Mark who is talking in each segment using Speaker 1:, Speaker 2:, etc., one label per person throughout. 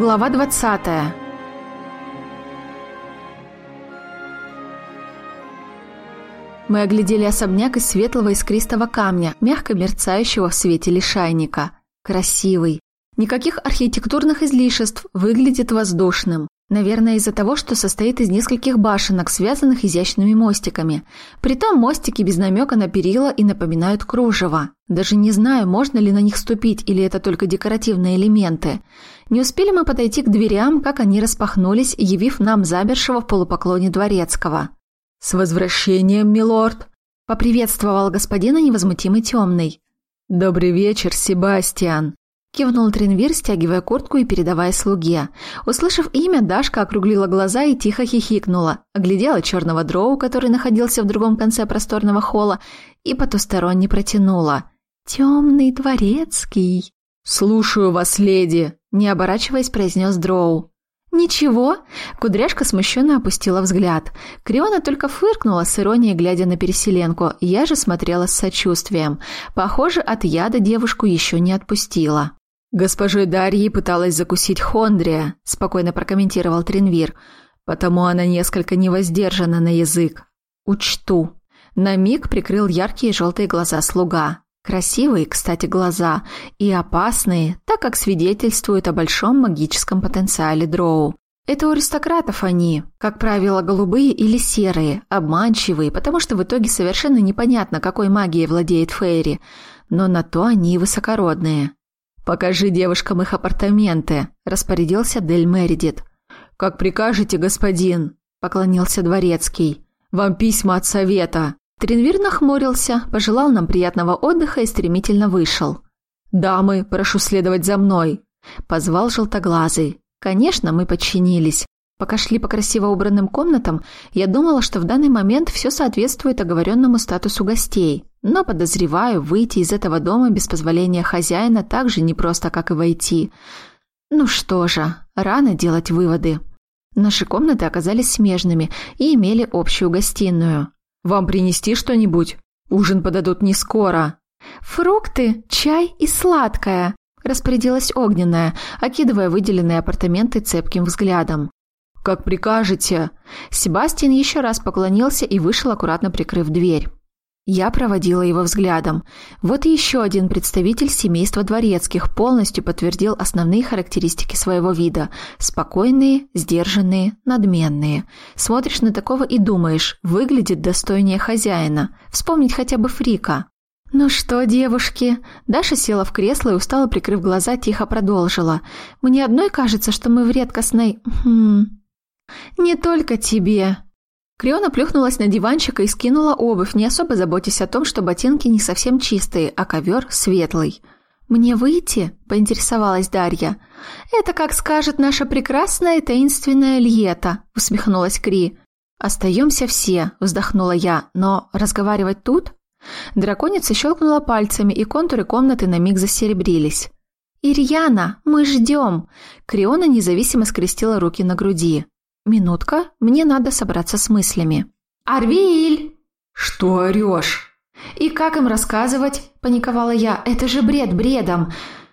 Speaker 1: Глава 20. Мы оглядели особняк из светлого искристого камня, мягко мерцающего в свете лишайника. Красивый. Никаких архитектурных излишеств, выглядит воздушным. Наверное, из-за того, что состоит из нескольких башенок, связанных изящными мостиками. Притом мостики без намека на перила и напоминают кружево. Даже не знаю, можно ли на них ступить, или это только декоративные элементы. Не успели мы подойти к дверям, как они распахнулись, явив нам замершего в полупоклоне дворецкого.
Speaker 2: «С возвращением, милорд!»
Speaker 1: – поприветствовал господина невозмутимый темный.
Speaker 2: «Добрый вечер, Себастьян!»
Speaker 1: Кивнул Тринвир, стягивая куртку и передавая слуге. Услышав имя, Дашка округлила глаза и тихо хихикнула, оглядела черного дроу, который находился в другом конце просторного холла, и потусторонне протянула. «Темный дворецкий!»
Speaker 2: «Слушаю вас, леди!» – не оборачиваясь, произнес дроу.
Speaker 1: «Ничего?» – кудряшка смущенно опустила взгляд. Криона только фыркнула с иронией, глядя на переселенку. Я же смотрела с сочувствием. Похоже, от яда девушку еще не отпустила.
Speaker 2: «Госпожой Дарьей пыталась закусить Хондрия», – спокойно прокомментировал Тринвир. «Потому она несколько невоздержана на язык».
Speaker 1: «Учту». На миг прикрыл яркие желтые глаза слуга. Красивые, кстати, глаза. И опасные, так как свидетельствуют о большом магическом потенциале дроу. Это у аристократов они, как правило, голубые или серые, обманчивые, потому что в итоге совершенно непонятно, какой магией владеет Фейри. Но на то они и высокородные.
Speaker 2: «Покажи девушкам их апартаменты», – распорядился Дель Мередит.
Speaker 3: «Как прикажете, господин», – поклонился дворецкий. «Вам письма от совета».
Speaker 1: Тринвир нахмурился, пожелал нам приятного отдыха и стремительно вышел.
Speaker 3: «Дамы, прошу следовать за мной», – позвал желтоглазый.
Speaker 1: Конечно, мы подчинились. Пока шли по красиво убранным комнатам, я думала, что в данный момент все соответствует оговоренному статусу гостей. Но, подозреваю, выйти из этого дома без позволения хозяина так же непросто, как и войти. Ну что же, рано делать выводы. Наши комнаты оказались смежными и имели общую гостиную.
Speaker 3: «Вам принести что-нибудь? Ужин подадут не скоро».
Speaker 1: «Фрукты, чай и сладкое», – распорядилась Огненная, окидывая выделенные апартаменты цепким взглядом.
Speaker 3: «Как прикажете».
Speaker 1: Себастьян еще раз поклонился и вышел, аккуратно прикрыв дверь. Я проводила его взглядом. Вот и еще один представитель семейства дворецких полностью подтвердил основные характеристики своего вида. Спокойные, сдержанные, надменные. Смотришь на такого и думаешь, выглядит достойнее хозяина. Вспомнить хотя бы Фрика. «Ну что, девушки?» Даша села в кресло и, устало прикрыв глаза, тихо продолжила. «Мне одной кажется, что мы в редкостной... Хм... «Не только тебе». Криона плюхнулась на диванчик и скинула обувь, не особо заботясь о том, что ботинки не совсем чистые, а ковер светлый. «Мне выйти?» – поинтересовалась Дарья. «Это как скажет наша прекрасная таинственная Льета», – усмехнулась Кри. «Остаемся все», – вздохнула я, – «но разговаривать тут?» Драконица щелкнула пальцами, и контуры комнаты на миг засеребрились. «Ирьяна, мы ждем!» Криона независимо скрестила руки на груди. «Минутка, мне надо собраться с мыслями». «Арвиль!»
Speaker 2: «Что орешь?»
Speaker 1: «И как им рассказывать?» – паниковала я. «Это же бред бредом!»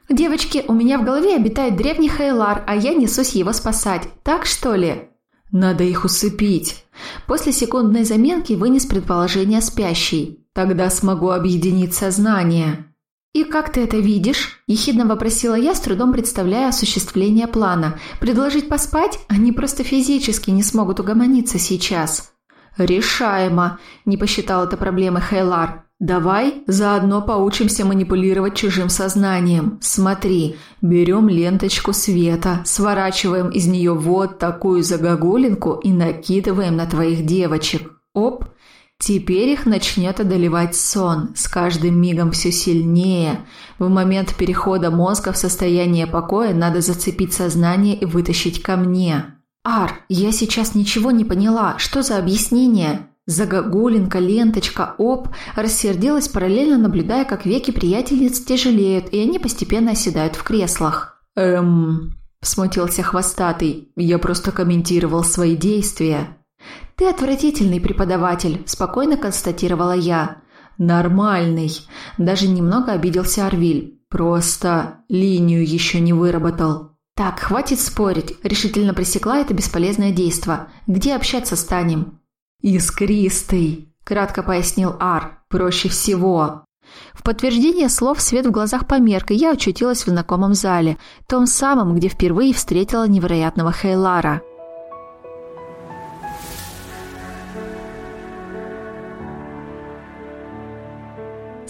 Speaker 1: «Девочки, у меня в голове обитает древний Хейлар, а я несусь его спасать. Так что ли?»
Speaker 2: «Надо их усыпить!»
Speaker 1: После секундной заменки вынес предположение спящий.
Speaker 2: «Тогда смогу объединить сознание».
Speaker 1: «И как ты это видишь?» – ехидно вопросила я, с трудом представляя осуществление плана. «Предложить поспать? Они просто физически не смогут угомониться сейчас».
Speaker 2: «Решаемо», – не посчитал это проблемой Хейлар. «Давай заодно поучимся манипулировать чужим сознанием. Смотри, берем ленточку света, сворачиваем из нее вот такую загогулинку и накидываем на твоих девочек. Оп, Теперь их начнет одолевать сон, с каждым мигом все сильнее. В момент перехода мозга в состояние покоя надо зацепить сознание и вытащить ко мне.
Speaker 1: «Ар, я сейчас ничего не поняла. Что за объяснение?» Загогулинка, ленточка, оп, рассердилась, параллельно наблюдая, как веки приятельниц тяжелеют, и они постепенно оседают в креслах.
Speaker 2: «Эм...» – смутился хвостатый. «Я просто комментировал свои действия».
Speaker 1: «Ты отвратительный преподаватель», – спокойно констатировала я.
Speaker 2: «Нормальный». Даже немного обиделся Арвиль. «Просто линию еще не выработал».
Speaker 1: «Так, хватит спорить», – решительно пресекла это бесполезное действо. «Где общаться станем?»
Speaker 2: «Искристый», – кратко пояснил Ар. «Проще всего».
Speaker 1: В подтверждение слов свет в глазах померк, и я очутилась в знакомом зале, том самом, где впервые встретила невероятного Хейлара.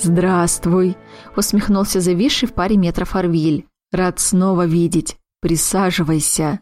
Speaker 3: «Здравствуй!» – усмехнулся зависший в паре метров Арвиль. «Рад снова видеть. Присаживайся».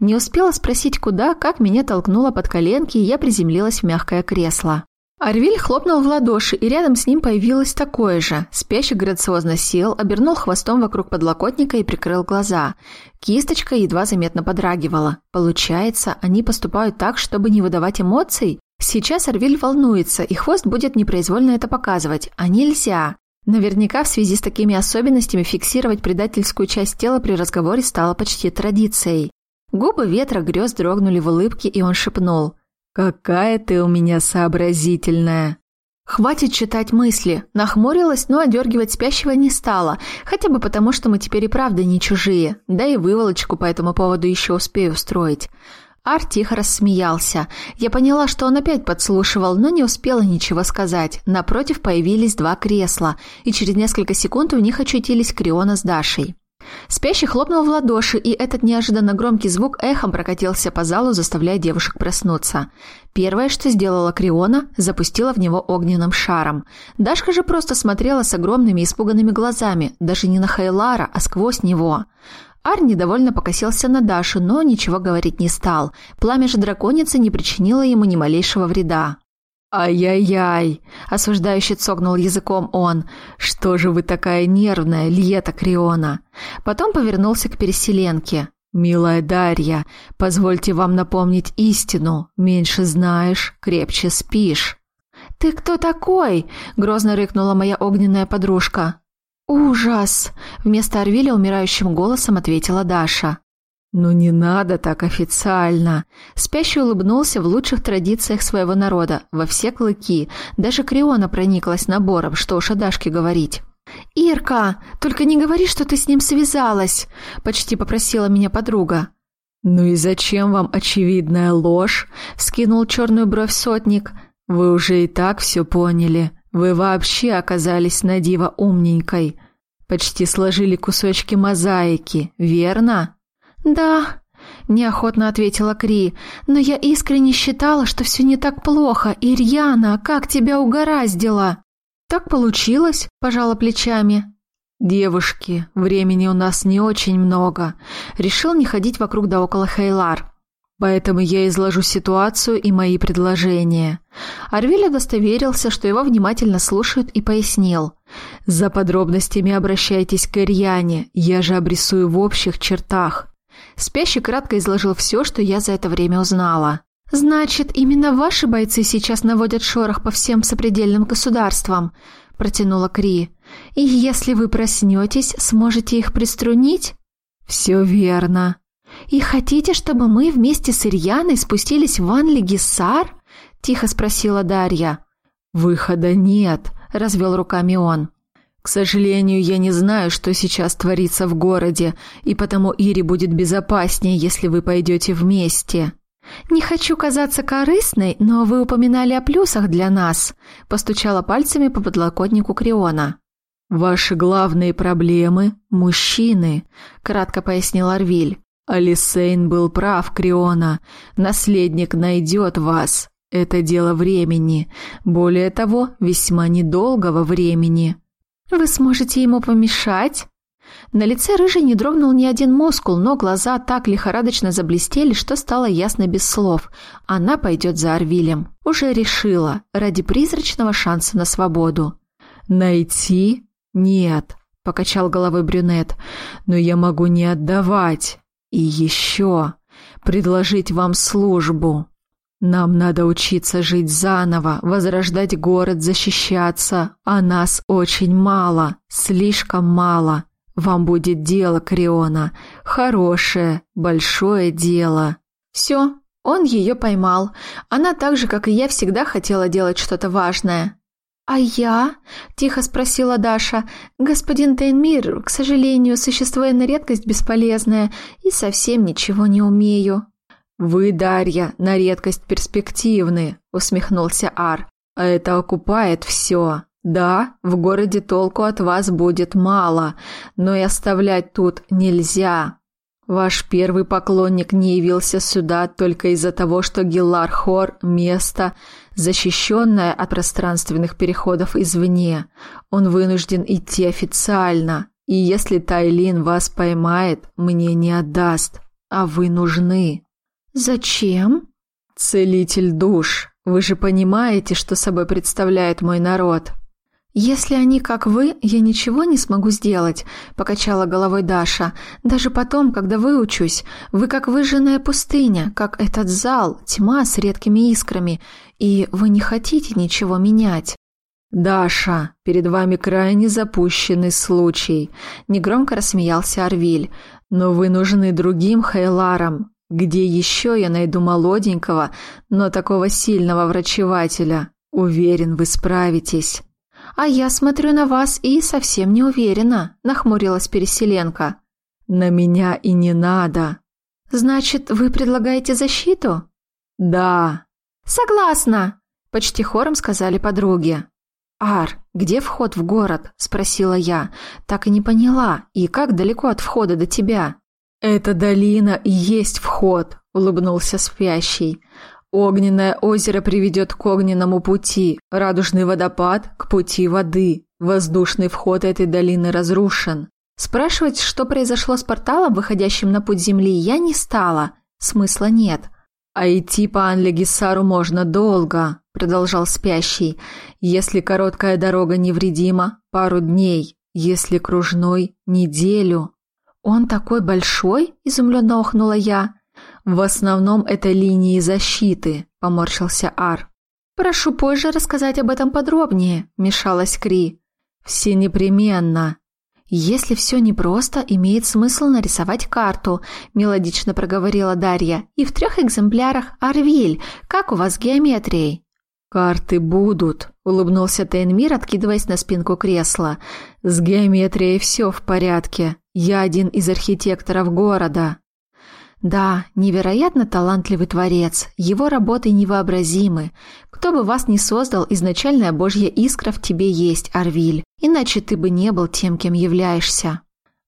Speaker 1: Не успела спросить, куда, как меня толкнуло под коленки, и я приземлилась в мягкое кресло. Арвиль хлопнул в ладоши, и рядом с ним появилось такое же. Спящий грациозно сел, обернул хвостом вокруг подлокотника и прикрыл глаза. Кисточка едва заметно подрагивала. Получается, они поступают так, чтобы не выдавать эмоций? Сейчас Арвиль волнуется, и хвост будет непроизвольно это показывать, а нельзя. Наверняка в связи с такими особенностями фиксировать предательскую часть тела при разговоре стало почти традицией. Губы ветра грез дрогнули в улыбке, и он шепнул.
Speaker 3: «Какая ты у меня сообразительная!»
Speaker 1: Хватит читать мысли. Нахмурилась, но одергивать спящего не стала, хотя бы потому, что мы теперь и правда не чужие, да и выволочку по этому поводу еще успею устроить. Ар тихо рассмеялся. Я поняла, что он опять подслушивал, но не успела ничего сказать. Напротив появились два кресла, и через несколько секунд у них очутились Криона с Дашей. Спящий хлопнул в ладоши, и этот неожиданно громкий звук эхом прокатился по залу, заставляя девушек проснуться. Первое, что сделала Криона, запустила в него огненным шаром. Дашка же просто смотрела с огромными испуганными глазами, даже не на Хайлара, а сквозь него. Ар недовольно покосился на Дашу, но ничего говорить не стал. Пламя же драконицы не причинило ему ни малейшего вреда.
Speaker 3: «Ай-яй-яй!» – осуждающе цогнул языком он. «Что же вы такая нервная, Льета Криона?» Потом повернулся к переселенке. «Милая Дарья, позвольте вам напомнить истину. Меньше знаешь, крепче спишь».
Speaker 1: «Ты кто такой?» – грозно рыкнула моя огненная подружка. «Ужас!» – вместо Арвиля умирающим голосом ответила Даша.
Speaker 3: «Ну не надо так официально!»
Speaker 1: Спящий улыбнулся в лучших традициях своего народа, во все клыки. Даже Криона прониклась набором, что уж о Дашке говорить. «Ирка, только не говори, что ты с ним связалась!» – почти попросила меня подруга.
Speaker 3: «Ну и зачем вам очевидная ложь?» – скинул черную бровь сотник. «Вы уже и так все поняли. Вы вообще оказались на диво умненькой. Почти сложили кусочки мозаики, верно?
Speaker 1: Да, неохотно ответила Кри. Но я искренне считала, что все не так плохо. Ирьяна, как тебя угораздило? Так получилось, пожала плечами.
Speaker 3: Девушки, времени у нас не очень много. Решил не ходить вокруг да около Хейлар. Поэтому я изложу ситуацию и мои предложения.
Speaker 1: Арвиль удостоверился, что его внимательно слушают и пояснил.
Speaker 3: За подробностями обращайтесь к Ирьяне, я же обрисую в общих чертах.
Speaker 1: Спящий кратко изложил все, что я за это время узнала. «Значит, именно ваши бойцы сейчас наводят шорох по всем сопредельным государствам», – протянула Кри. «И если вы проснетесь, сможете их приструнить?»
Speaker 3: «Все верно»,
Speaker 1: «И хотите, чтобы мы вместе с Ирьяной спустились в Анлигисар?» – тихо спросила Дарья.
Speaker 3: «Выхода нет», – развел руками он. «К сожалению, я не знаю, что сейчас творится в городе, и потому Ире будет безопаснее, если вы пойдете вместе».
Speaker 1: «Не хочу казаться корыстной, но вы упоминали о плюсах для нас», – постучала пальцами по подлокотнику Криона.
Speaker 3: «Ваши главные проблемы – мужчины», – кратко пояснил Арвиль. Алисейн был прав, Криона. Наследник найдет вас. Это дело времени. Более того, весьма недолгого времени.
Speaker 1: Вы сможете ему помешать? На лице рыжей не дрогнул ни один мускул, но глаза так лихорадочно заблестели, что стало ясно без слов. Она пойдет за Арвилем. Уже решила, ради призрачного шанса на свободу.
Speaker 3: «Найти? Нет», — покачал головой брюнет. «Но я могу не отдавать». И еще предложить вам службу. Нам надо учиться жить заново, возрождать город, защищаться, а нас очень мало, слишком мало. Вам будет дело, Криона, хорошее, большое дело.
Speaker 1: Все, он ее поймал. Она так же, как и я, всегда хотела делать что-то важное. «А я?» – тихо спросила Даша. «Господин Тейнмир, к сожалению, существует на редкость бесполезная и совсем ничего не умею».
Speaker 3: «Вы, Дарья, на редкость перспективны», – усмехнулся Ар. «А это окупает все. Да, в городе толку от вас будет мало, но и оставлять тут нельзя. Ваш первый поклонник не явился сюда только из-за того, что Гиллар-Хор – место, защищенное от пространственных переходов извне. Он вынужден идти официально, и если Тайлин вас поймает, мне не отдаст, а вы нужны.
Speaker 1: Зачем?
Speaker 3: Целитель душ. Вы же понимаете, что собой представляет мой народ.
Speaker 1: «Если они как вы, я ничего не смогу сделать», – покачала головой Даша. «Даже потом, когда выучусь, вы как выжженная пустыня, как этот зал, тьма с редкими искрами, и вы не хотите ничего менять».
Speaker 3: «Даша, перед вами крайне запущенный случай», – негромко рассмеялся Арвиль. «Но вы нужны другим Хейларам. Где еще я найду молоденького, но такого сильного врачевателя? Уверен, вы справитесь».
Speaker 1: «А я смотрю на вас и совсем не уверена», – нахмурилась Переселенка.
Speaker 3: «На меня и не надо».
Speaker 1: «Значит, вы предлагаете защиту?»
Speaker 3: «Да».
Speaker 1: «Согласна», – почти хором сказали подруги. «Ар, где вход в город?» – спросила я. Так и не поняла. И как далеко от входа до тебя?
Speaker 3: «Это долина и есть вход», – улыбнулся спящий. Огненное озеро приведет к огненному пути, радужный водопад – к пути воды. Воздушный вход этой долины разрушен.
Speaker 1: Спрашивать, что произошло с порталом, выходящим на путь Земли, я не стала. Смысла нет.
Speaker 3: «А идти по Анлегисару можно долго», – продолжал спящий. «Если короткая дорога невредима, пару дней. Если кружной – неделю».
Speaker 1: «Он такой большой?» – изумленно охнула я.
Speaker 3: В основном это линии защиты, поморщился Ар.
Speaker 1: Прошу позже рассказать об этом подробнее, мешалась Кри.
Speaker 3: Все непременно.
Speaker 1: Если все непросто, имеет смысл нарисовать карту, мелодично проговорила Дарья. И в трех экземплярах Арвиль. Как у вас с геометрией?
Speaker 3: «Карты будут», – улыбнулся Тейнмир, откидываясь на спинку кресла. «С геометрией все в порядке. Я один из архитекторов города».
Speaker 1: Да, невероятно талантливый творец, его работы невообразимы. Кто бы вас ни создал, изначальная божья искра в тебе есть, Арвиль, иначе ты бы не был тем, кем являешься.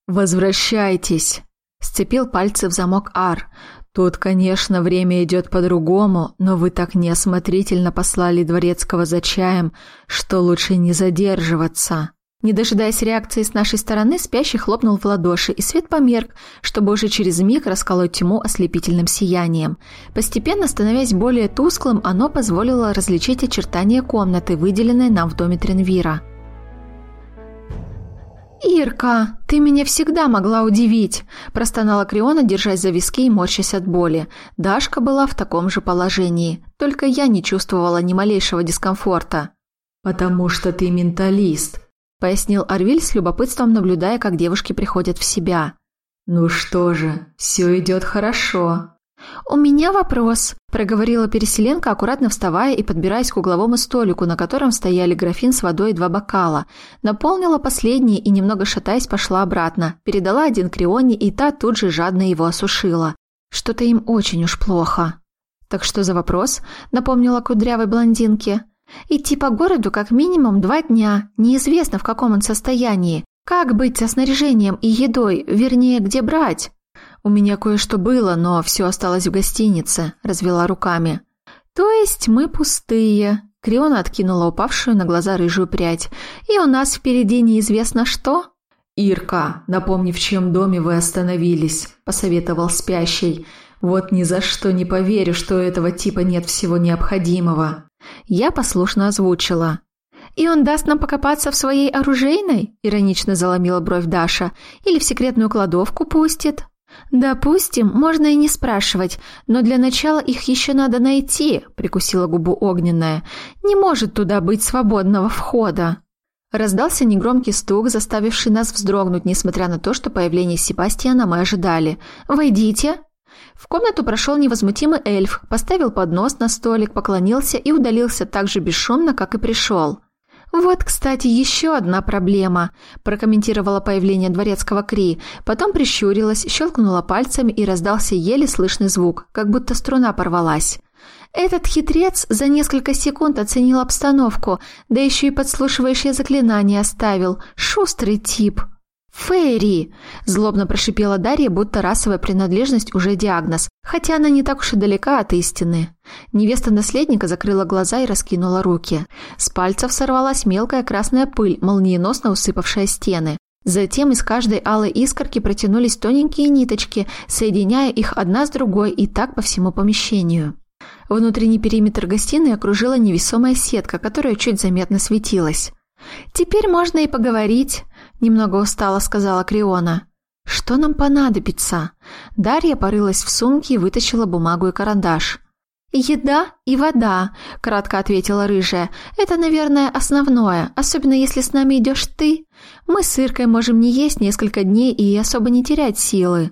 Speaker 3: «Возвращайтесь!» – сцепил пальцы в замок Ар. «Тут, конечно, время идет по-другому, но вы так неосмотрительно послали дворецкого за чаем, что лучше не задерживаться».
Speaker 1: Не дожидаясь реакции с нашей стороны, спящий хлопнул в ладоши, и свет померк, чтобы уже через миг расколоть тьму ослепительным сиянием. Постепенно становясь более тусклым, оно позволило различить очертания комнаты, выделенной нам в доме Тренвира. «Ирка, ты меня всегда могла удивить!» – простонала Криона, держась за виски и морщась от боли. Дашка была в таком же положении, только я не чувствовала ни малейшего дискомфорта.
Speaker 3: «Потому что ты менталист», –
Speaker 1: пояснил Арвиль с любопытством, наблюдая, как девушки приходят в себя.
Speaker 3: «Ну что же, все идет хорошо».
Speaker 1: «У меня вопрос», – проговорила переселенка, аккуратно вставая и подбираясь к угловому столику, на котором стояли графин с водой и два бокала. Наполнила последний и, немного шатаясь, пошла обратно. Передала один Крионе, и та тут же жадно его осушила. Что-то им очень уж плохо. «Так что за вопрос?» – напомнила кудрявой блондинке. Идти по городу как минимум два дня, неизвестно в каком он состоянии. Как быть со снаряжением и едой, вернее, где брать? У меня кое-что было, но все осталось в гостинице, развела руками. То есть мы пустые. Криона откинула упавшую на глаза рыжую прядь. И у нас впереди неизвестно что.
Speaker 3: «Ирка, напомни, в чьем доме вы остановились», – посоветовал спящий. «Вот ни за что не поверю, что у этого типа нет всего необходимого».
Speaker 1: Я послушно озвучила. «И он даст нам покопаться в своей оружейной?» – иронично заломила бровь Даша. «Или в секретную кладовку пустит?» «Допустим, можно и не спрашивать, но для начала их еще надо найти», – прикусила губу огненная. «Не может туда быть свободного входа». Раздался негромкий стук, заставивший нас вздрогнуть, несмотря на то, что появление Себастьяна мы ожидали. «Войдите!» В комнату прошел невозмутимый эльф, поставил поднос на столик, поклонился и удалился так же бесшумно, как и пришел. «Вот, кстати, еще одна проблема», – прокомментировала появление дворецкого Кри, потом прищурилась, щелкнула пальцами и раздался еле слышный звук, как будто струна порвалась. Этот хитрец за несколько секунд оценил обстановку, да еще и подслушивающее заклинание оставил. Шустрый тип. «Фейри!» – злобно прошипела Дарья, будто расовая принадлежность уже диагноз, хотя она не так уж и далека от истины. Невеста наследника закрыла глаза и раскинула руки. С пальцев сорвалась мелкая красная пыль, молниеносно усыпавшая стены. Затем из каждой алой искорки протянулись тоненькие ниточки, соединяя их одна с другой и так по всему помещению. Внутренний периметр гостиной окружила невесомая сетка, которая чуть заметно светилась. «Теперь можно и поговорить», — немного устало сказала Криона. «Что нам понадобится?» Дарья порылась в сумке и вытащила бумагу и карандаш. «Еда и вода», — кратко ответила рыжая. «Это, наверное, основное, особенно если с нами идешь ты. Мы с Иркой можем не есть несколько дней и особо не терять силы».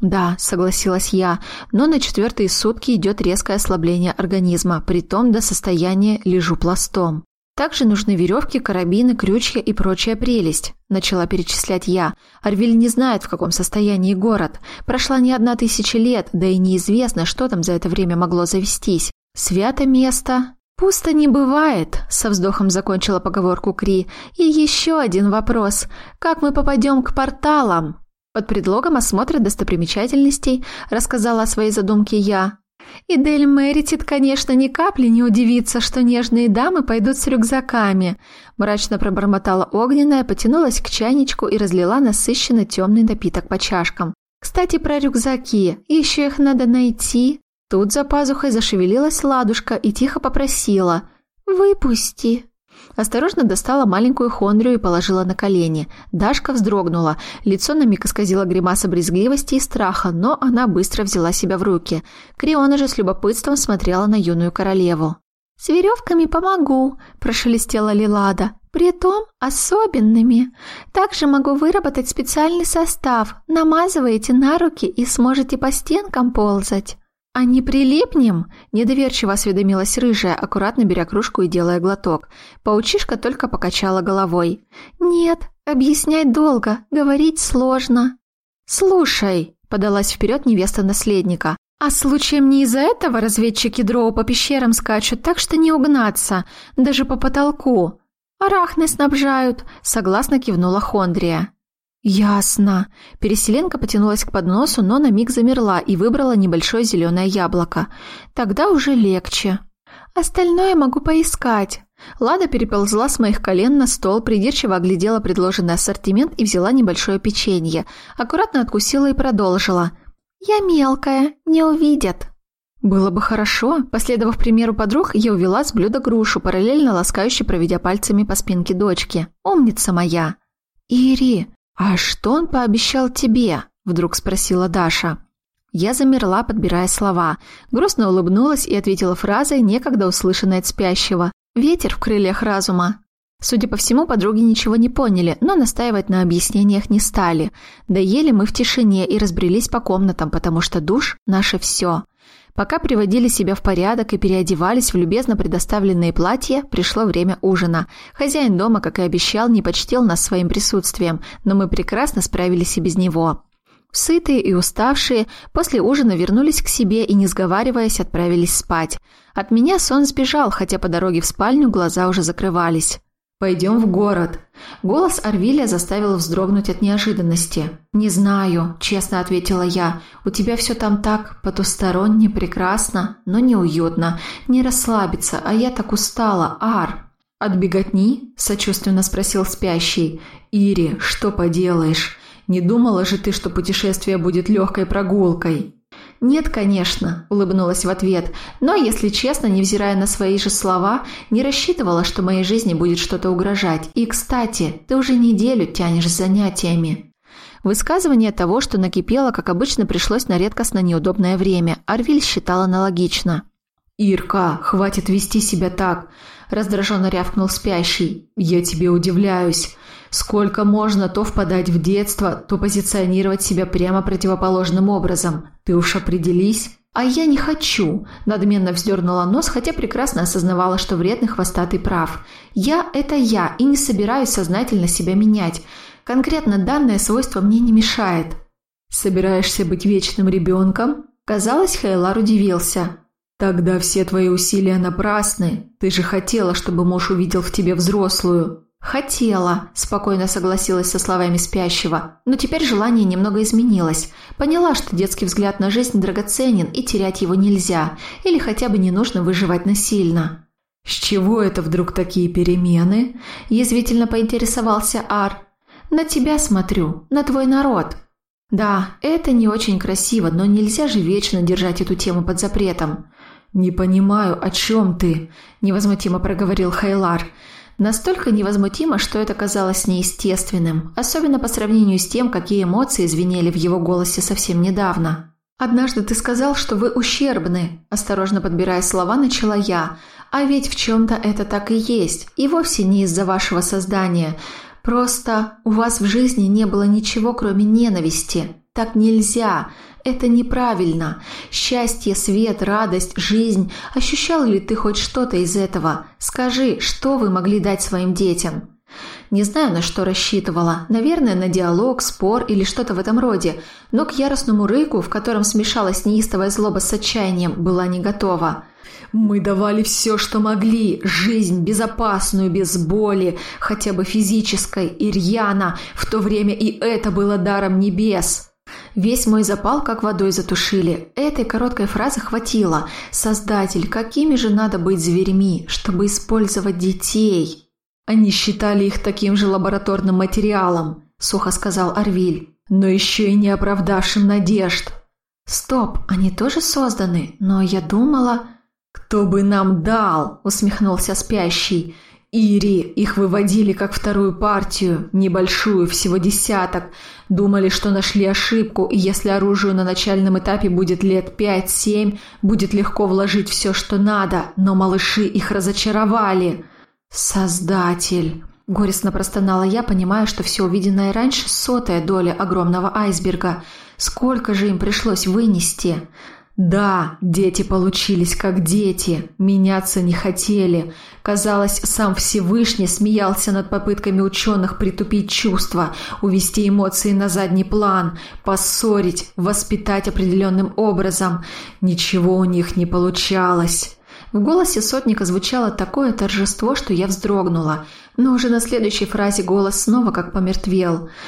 Speaker 1: «Да», — согласилась я, но на четвертые сутки идет резкое ослабление организма, притом до состояния лежу пластом. Также нужны веревки, карабины, крючья и прочая прелесть, начала перечислять я. Арвиль не знает, в каком состоянии город. Прошла не одна тысяча лет, да и неизвестно, что там за это время могло завестись. Свято место. Пусто не бывает, со вздохом закончила поговорку Кри. И еще один вопрос. Как мы попадем к порталам? Под предлогом осмотра достопримечательностей рассказала о своей задумке я. И Дель Мэритит, конечно, ни капли не удивится, что нежные дамы пойдут с рюкзаками. Мрачно пробормотала огненная, потянулась к чайничку и разлила насыщенно темный напиток по чашкам. Кстати, про рюкзаки. Еще их надо найти. Тут за пазухой зашевелилась ладушка и тихо попросила «Выпусти». Осторожно достала маленькую хондрию и положила на колени. Дашка вздрогнула. Лицо на миг исказило гримаса брезгливости и страха, но она быстро взяла себя в руки. Криона же с любопытством смотрела на юную королеву. «С веревками помогу», – прошелестела Лилада. «Притом особенными. Также могу выработать специальный состав. Намазываете на руки и сможете по стенкам ползать». «А не прилипнем?» – недоверчиво осведомилась рыжая, аккуратно беря кружку и делая глоток. Паучишка только покачала головой. «Нет, объяснять долго, говорить сложно». «Слушай», – подалась вперед невеста наследника, «а случаем не из-за этого разведчики дроу по пещерам скачут, так что не угнаться, даже по потолку?» «Арахны снабжают», – согласно кивнула Хондрия. «Ясно». Переселенка потянулась к подносу, но на миг замерла и выбрала небольшое зеленое яблоко. «Тогда уже легче». «Остальное могу поискать». Лада переползла с моих колен на стол, придирчиво оглядела предложенный ассортимент и взяла небольшое печенье. Аккуратно откусила и продолжила. «Я мелкая, не увидят». Было бы хорошо. Последовав примеру подруг, я увела с блюда грушу, параллельно ласкающе проведя пальцами по спинке дочки. «Умница моя!» «Ири, «А что он пообещал тебе?» – вдруг спросила Даша. Я замерла, подбирая слова. Грустно улыбнулась и ответила фразой, некогда услышанной от спящего. «Ветер в крыльях разума». Судя по всему, подруги ничего не поняли, но настаивать на объяснениях не стали. Доели мы в тишине и разбрелись по комнатам, потому что душ – наше все. Пока приводили себя в порядок и переодевались в любезно предоставленные платья, пришло время ужина. Хозяин дома, как и обещал, не почтил нас своим присутствием, но мы прекрасно справились и без него. Сытые и уставшие, после ужина вернулись к себе и, не сговариваясь, отправились спать. От меня сон сбежал, хотя по дороге в спальню глаза уже закрывались. «Пойдем в город». Голос Арвиля заставил вздрогнуть от неожиданности. «Не знаю», – честно ответила я. «У тебя все там так потусторонне, прекрасно, но неуютно. Не расслабиться, а я так устала, Ар». «От беготни?» – сочувственно спросил спящий. «Ири, что поделаешь? Не думала же ты, что путешествие будет легкой прогулкой?» «Нет, конечно», – улыбнулась в ответ, но, если честно, невзирая на свои же слова, не рассчитывала, что моей жизни будет что-то угрожать. И, кстати, ты уже неделю тянешь с занятиями. Высказывание того, что накипело, как обычно, пришлось на редкостно неудобное время. Арвиль считал аналогично. «Ирка, хватит вести себя так!» – раздраженно рявкнул спящий. «Я тебе удивляюсь. Сколько можно то впадать в детство, то позиционировать себя прямо противоположным образом? Ты уж определись. «А я не хочу», – надменно вздернула нос, хотя прекрасно осознавала, что вредный хвостатый прав. «Я – это я, и не собираюсь сознательно себя менять. Конкретно данное свойство мне не мешает».
Speaker 3: «Собираешься быть вечным ребенком?»
Speaker 1: Казалось, Хейлар удивился.
Speaker 3: «Тогда все твои усилия напрасны. Ты же хотела, чтобы муж увидел в тебе взрослую».
Speaker 1: «Хотела», – спокойно согласилась со словами спящего, но теперь желание немного изменилось. Поняла, что детский взгляд на жизнь драгоценен и терять его нельзя, или хотя бы не нужно выживать насильно.
Speaker 3: «С чего это вдруг такие перемены?»
Speaker 1: – язвительно поинтересовался Ар. «На тебя смотрю, на твой народ». «Да, это не очень красиво, но нельзя же вечно держать эту тему под запретом».
Speaker 3: «Не понимаю, о чем ты?» – невозмутимо проговорил Хайлар.
Speaker 1: Настолько невозмутимо, что это казалось неестественным, особенно по сравнению с тем, какие эмоции звенели в его голосе совсем недавно. «Однажды ты сказал, что вы ущербны», – осторожно подбирая слова, начала я. «А ведь в чем-то это так и есть, и вовсе не из-за вашего создания. Просто у вас в жизни не было ничего, кроме ненависти. Так нельзя. Это неправильно. Счастье, свет, радость, жизнь. Ощущал ли ты хоть что-то из этого? Скажи, что вы могли дать своим детям? Не знаю, на что рассчитывала. Наверное, на диалог, спор или что-то в этом роде. Но к яростному рыку, в котором смешалась неистовая злоба с отчаянием, была не готова.
Speaker 3: Мы давали все, что могли. Жизнь безопасную, без боли, хотя бы физической. Ирьяна, в то время и это было даром небес.
Speaker 1: Весь мой запал как водой затушили. Этой короткой фразы хватило. Создатель, какими же надо быть зверьми, чтобы использовать детей?
Speaker 3: Они считали их таким же лабораторным материалом, сухо сказал Арвиль, но еще и не оправдавшим надежд.
Speaker 1: Стоп, они тоже созданы, но я думала...
Speaker 3: «Кто бы нам дал?» – усмехнулся спящий – Ири, их выводили как вторую партию, небольшую, всего десяток. Думали, что нашли ошибку, и если оружию на начальном этапе будет лет пять-семь, будет легко вложить все, что надо, но малыши их разочаровали.
Speaker 1: «Создатель!» – горестно простонала я, понимая, что все увиденное раньше – сотая доля огромного айсберга. Сколько же им пришлось вынести?»
Speaker 3: Да, дети получились как дети, меняться не хотели. Казалось, сам Всевышний смеялся над попытками ученых притупить чувства, увести эмоции на задний план, поссорить, воспитать определенным образом. Ничего у них не получалось.
Speaker 1: В голосе сотника звучало такое торжество, что я вздрогнула, но уже на следующей фразе голос снова как помертвел –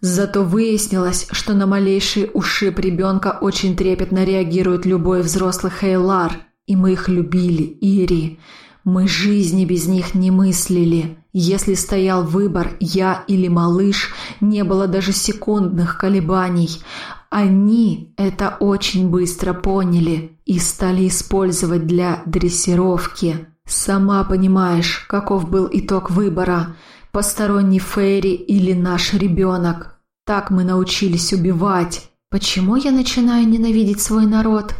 Speaker 3: Зато выяснилось, что на малейший ушиб ребенка очень трепетно реагирует любой взрослый Хейлар, и мы их любили, Ири. Мы жизни без них не мыслили. Если стоял выбор «я» или «малыш», не было даже секундных колебаний. Они это очень быстро поняли и стали использовать для дрессировки. Сама понимаешь, каков был итог выбора – Посторонний Фейри или наш ребенок. Так мы научились убивать.
Speaker 1: Почему я начинаю ненавидеть свой народ?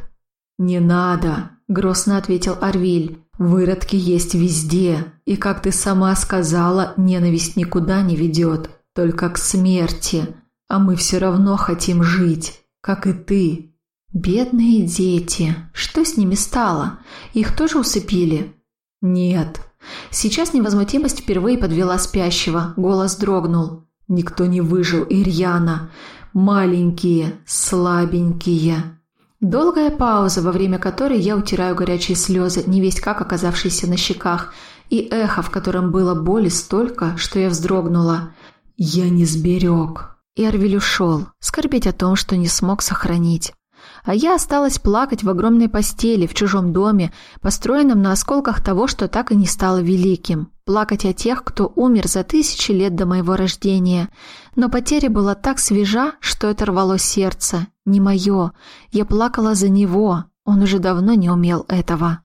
Speaker 3: Не надо, грозно ответил Арвиль. Выродки есть везде, и, как ты сама сказала, ненависть никуда не ведет, только к смерти. А мы все равно хотим жить, как и ты.
Speaker 1: Бедные дети. Что с ними стало? Их тоже усыпили?
Speaker 3: Нет,
Speaker 1: Сейчас невозмутимость впервые подвела спящего, голос дрогнул.
Speaker 3: Никто не выжил, Ирьяна. Маленькие, слабенькие.
Speaker 1: Долгая пауза, во время которой я утираю горячие слезы, невесть как оказавшиеся на щеках, и эхо, в котором было боли столько, что я вздрогнула.
Speaker 3: «Я не сберег».
Speaker 1: Эрвиль ушел, скорбеть о том, что не смог сохранить а я осталась плакать в огромной постели в чужом доме, построенном на осколках того, что так и не стало великим. Плакать о тех, кто умер за тысячи лет до моего рождения. Но потеря была так свежа, что это рвало сердце. Не мое. Я плакала за него. Он уже давно не умел этого.